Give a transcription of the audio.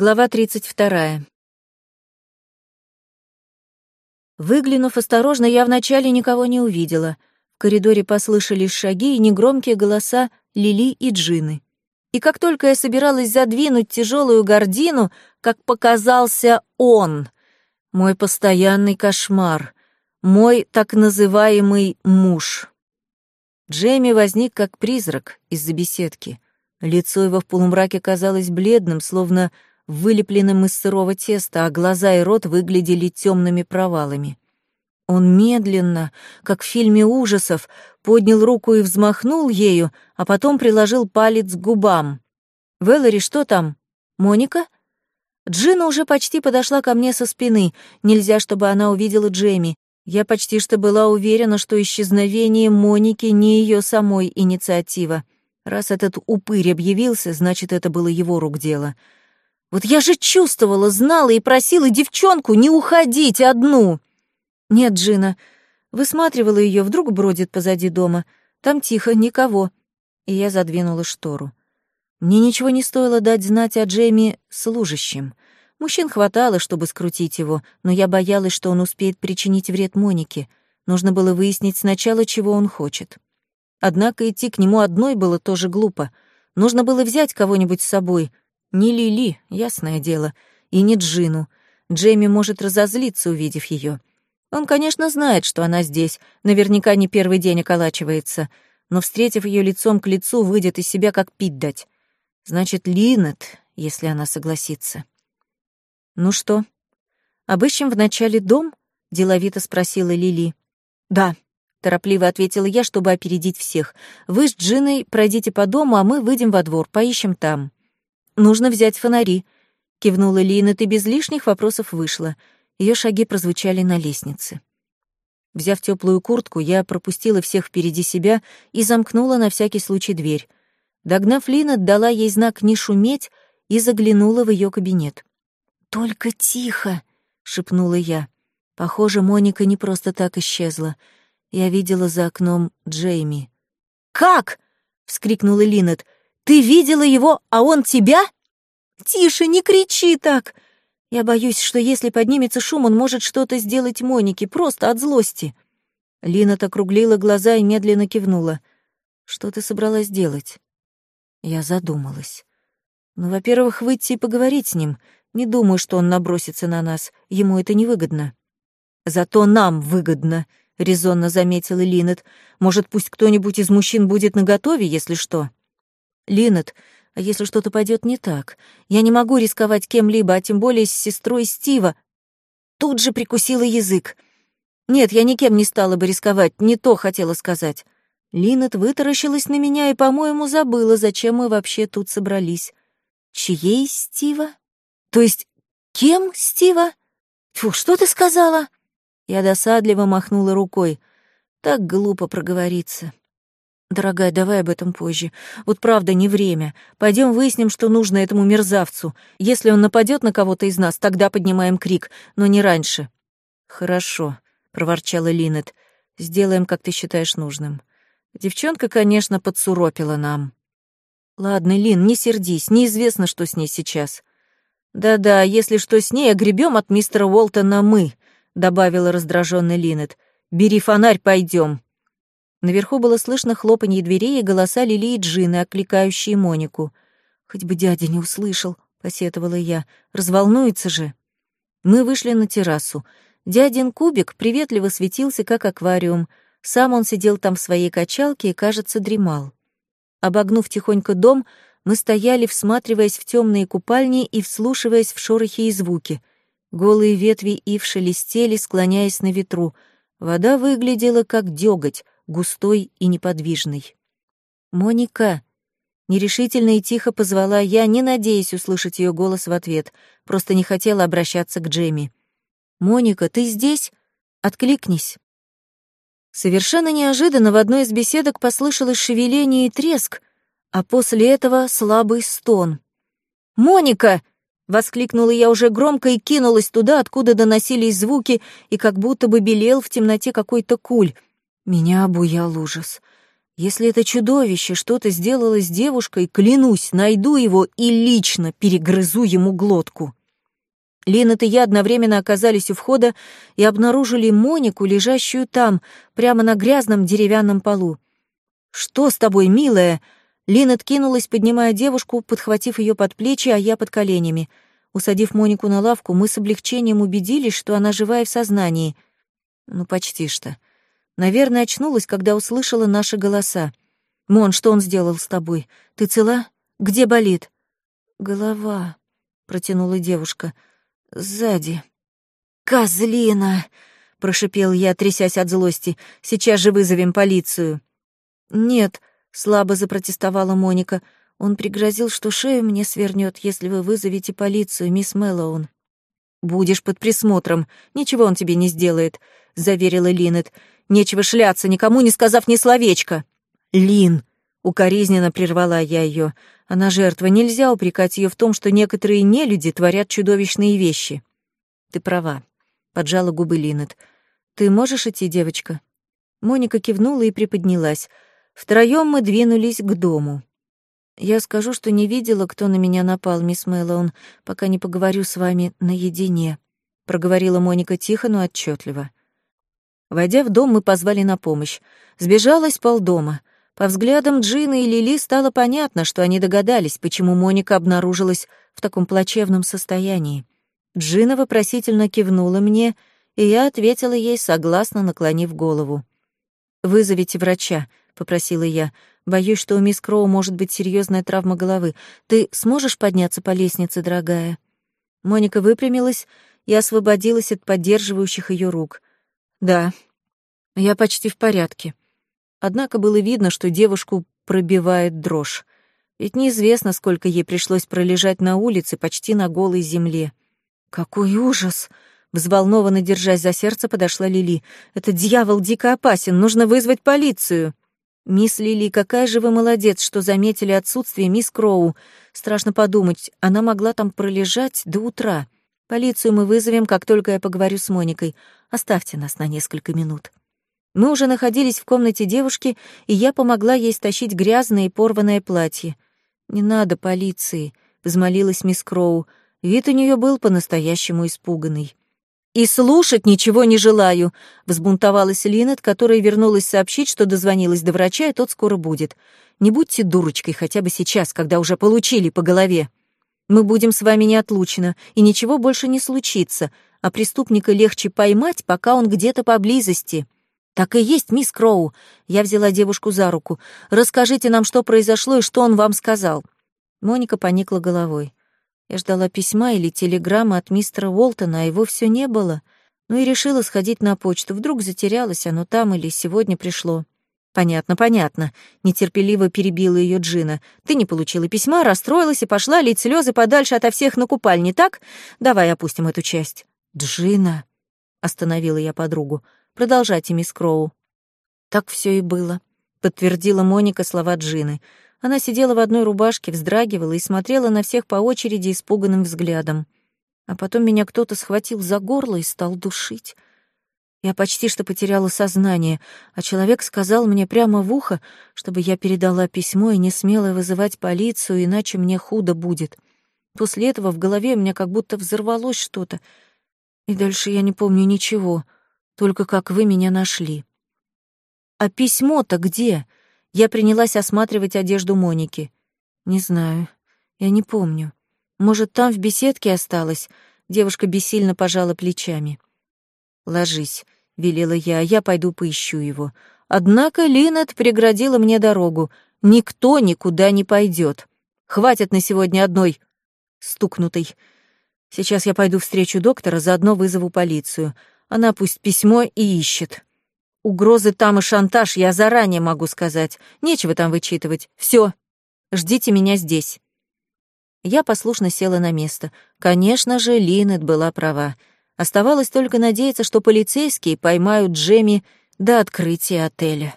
Глава 32. Выглянув осторожно, я вначале никого не увидела. В коридоре послышались шаги и негромкие голоса Лили и Джины. И как только я собиралась задвинуть тяжелую гордину, как показался он, мой постоянный кошмар, мой так называемый муж. Джейми возник как призрак из-за беседки. Лицо его в полумраке казалось бледным, словно вылепленным из сырого теста, а глаза и рот выглядели темными провалами. Он медленно, как в фильме ужасов, поднял руку и взмахнул ею, а потом приложил палец к губам. «Вэллори, что там? Моника?» Джина уже почти подошла ко мне со спины. Нельзя, чтобы она увидела Джейми. Я почти что была уверена, что исчезновение Моники не ее самой инициатива. Раз этот упырь объявился, значит, это было его рук дело. Вот я же чувствовала, знала и просила девчонку не уходить одну. Нет, Джина, высматривала ее, вдруг бродит позади дома. Там тихо, никого. И я задвинула штору. Мне ничего не стоило дать знать о Джейми служащим. Мужчин хватало, чтобы скрутить его, но я боялась, что он успеет причинить вред Монике. Нужно было выяснить сначала, чего он хочет. Однако идти к нему одной было тоже глупо. Нужно было взять кого-нибудь с собой, не Лили, ясное дело, и не Джину. Джейми может разозлиться, увидев ее. Он, конечно, знает, что она здесь, наверняка не первый день околачивается, но, встретив ее лицом к лицу, выйдет из себя как пить дать. Значит, Линет, если она согласится. «Ну что, обыщем вначале дом?» — деловито спросила Лили. «Да», — торопливо ответила я, чтобы опередить всех. «Вы с Джиной пройдите по дому, а мы выйдем во двор, поищем там». «Нужно взять фонари», — кивнула Лина, ты без лишних вопросов вышла. Ее шаги прозвучали на лестнице. Взяв теплую куртку, я пропустила всех впереди себя и замкнула на всякий случай дверь. Догнав Лина, дала ей знак не шуметь и заглянула в ее кабинет. «Только тихо!» — шепнула я. Похоже, Моника не просто так исчезла. Я видела за окном Джейми. «Как?» — вскрикнула Линет. Ты видела его, а он тебя? Тише, не кричи так. Я боюсь, что если поднимется шум, он может что-то сделать Монике, просто от злости. Лина округлила глаза и медленно кивнула. Что ты собралась делать? Я задумалась. Ну, во-первых, выйти и поговорить с ним. Не думаю, что он набросится на нас. Ему это невыгодно. Зато нам выгодно, резонно заметила Линет. Может, пусть кто-нибудь из мужчин будет наготове, если что. Линет, а если что-то пойдет не так? Я не могу рисковать кем-либо, а тем более с сестрой Стива. Тут же прикусила язык. Нет, я никем не стала бы рисковать, не то хотела сказать. Линет вытаращилась на меня и, по-моему, забыла, зачем мы вообще тут собрались. Чьей Стива? То есть кем Стива? Фу, что ты сказала? Я досадливо махнула рукой. Так глупо проговориться. «Дорогая, давай об этом позже. Вот правда, не время. Пойдем выясним, что нужно этому мерзавцу. Если он нападет на кого-то из нас, тогда поднимаем крик, но не раньше». «Хорошо», — проворчала Линет. «Сделаем, как ты считаешь нужным». Девчонка, конечно, подсуропила нам. «Ладно, Лин, не сердись, неизвестно, что с ней сейчас». «Да-да, если что с ней, огребем от мистера Уолтона мы», — добавила раздражённый Линет. «Бери фонарь, пойдем. Наверху было слышно хлопанье дверей и голоса Лили и Джины, окликающие Монику. «Хоть бы дядя не услышал», — посетовала я. «Разволнуется же». Мы вышли на террасу. Дядин кубик приветливо светился, как аквариум. Сам он сидел там в своей качалке и, кажется, дремал. Обогнув тихонько дом, мы стояли, всматриваясь в темные купальни и вслушиваясь в шорохи и звуки. Голые ветви ив шелестели, склоняясь на ветру. Вода выглядела как дёготь, густой и неподвижный. «Моника!» Нерешительно и тихо позвала я, не надеясь услышать ее голос в ответ, просто не хотела обращаться к Джейми. «Моника, ты здесь? Откликнись!» Совершенно неожиданно в одной из беседок послышалось шевеление и треск, а после этого слабый стон. «Моника!» — воскликнула я уже громко и кинулась туда, откуда доносились звуки, и как будто бы белел в темноте какой-то куль — меня обуял ужас. Если это чудовище что-то сделало с девушкой, клянусь, найду его и лично перегрызу ему глотку. Линет и я одновременно оказались у входа и обнаружили Монику, лежащую там, прямо на грязном деревянном полу. «Что с тобой, милая?» Линет кинулась, поднимая девушку, подхватив ее под плечи, а я под коленями. Усадив Монику на лавку, мы с облегчением убедились, что она живая в сознании. Ну, почти что. Наверное, очнулась, когда услышала наши голоса. «Мон, что он сделал с тобой? Ты цела? Где болит?» «Голова», — протянула девушка. «Сзади». «Козлина!» — прошипел я, трясясь от злости. «Сейчас же вызовем полицию». «Нет», — слабо запротестовала Моника. «Он пригрозил, что шею мне свернет, если вы вызовете полицию, мисс Мэллоун». «Будешь под присмотром. Ничего он тебе не сделает», — заверила Линет. Нечего шляться, никому не сказав ни словечка. Лин, укоризненно прервала я ее. Она жертва, нельзя упрекать ее в том, что некоторые нелюди творят чудовищные вещи. Ты права, поджала губы Линет. Ты можешь идти, девочка? Моника кивнула и приподнялась. Втроем мы двинулись к дому. Я скажу, что не видела, кто на меня напал, мисс Мэллоун, пока не поговорю с вами наедине, проговорила Моника тихо, но отчетливо. Войдя в дом, мы позвали на помощь. Сбежалась полдома. По взглядам Джины и Лили стало понятно, что они догадались, почему Моника обнаружилась в таком плачевном состоянии. Джина вопросительно кивнула мне, и я ответила ей, согласно наклонив голову. «Вызовите врача», — попросила я. «Боюсь, что у мисс Кроу может быть серьезная травма головы. Ты сможешь подняться по лестнице, дорогая?» Моника выпрямилась и освободилась от поддерживающих ее рук — да, я почти в порядке. Однако было видно, что девушку пробивает дрожь. Ведь неизвестно, сколько ей пришлось пролежать на улице, почти на голой земле. «Какой ужас!» Взволнованно держась за сердце, подошла Лили. «Этот дьявол дико опасен, нужно вызвать полицию!» «Мисс Лили, какая же вы молодец, что заметили отсутствие мисс Кроу. Страшно подумать, она могла там пролежать до утра. Полицию мы вызовем, как только я поговорю с Моникой. Оставьте нас на несколько минут». Мы уже находились в комнате девушки, и я помогла ей стащить грязное и порванное платье. «Не надо полиции», — взмолилась мисс Кроу. Вид у нее был по-настоящему испуганный. «И слушать ничего не желаю», — взбунтовалась Линет, которая вернулась сообщить, что дозвонилась до врача, и тот скоро будет. «Не будьте дурочкой хотя бы сейчас, когда уже получили по голове». Мы будем с вами неотлучно, и ничего больше не случится, а преступника легче поймать, пока он где-то поблизости. Так и есть, мисс Кроу. Я взяла девушку за руку. Расскажите нам, что произошло и что он вам сказал. Моника поникла головой. Я ждала письма или телеграммы от мистера Уолтона, а его все не было. Ну и решила сходить на почту. Вдруг затерялось оно там или сегодня пришло. «Понятно, понятно», — нетерпеливо перебила ее Джина. «Ты не получила письма, расстроилась и пошла лить слезы подальше ото всех на купальне, так? Давай опустим эту часть». «Джина», — остановила я подругу. «Продолжайте, мисс Кроу». «Так все и было», — подтвердила Моника слова Джины. Она сидела в одной рубашке, вздрагивала и смотрела на всех по очереди испуганным взглядом. А потом меня кто-то схватил за горло и стал душить. Я почти что потеряла сознание, а человек сказал мне прямо в ухо, чтобы я передала письмо и не смела вызывать полицию, иначе мне худо будет. После этого в голове у меня как будто взорвалось что-то, и дальше я не помню ничего, только как вы меня нашли. А письмо-то где? Я принялась осматривать одежду Моники. Не знаю, я не помню. Может, там в беседке осталось? Девушка бессильно пожала плечами. «Ложись», — велела я, — «я пойду поищу его». Однако Линет преградила мне дорогу. «Никто никуда не пойдет. Хватит на сегодня одной стукнутой. Сейчас я пойду встречу доктора, заодно вызову полицию. Она пусть письмо и ищет. Угрозы там и шантаж я заранее могу сказать. Нечего там вычитывать. Все, ждите меня здесь». Я послушно села на место. Конечно же, Линет была права. Оставалось только надеяться, что полицейские поймают Джемми до открытия отеля.